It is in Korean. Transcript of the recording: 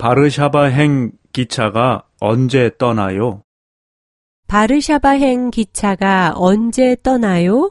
바르샤바행 기차가 언제 떠나요? 바르샤바행 기차가 언제 떠나요?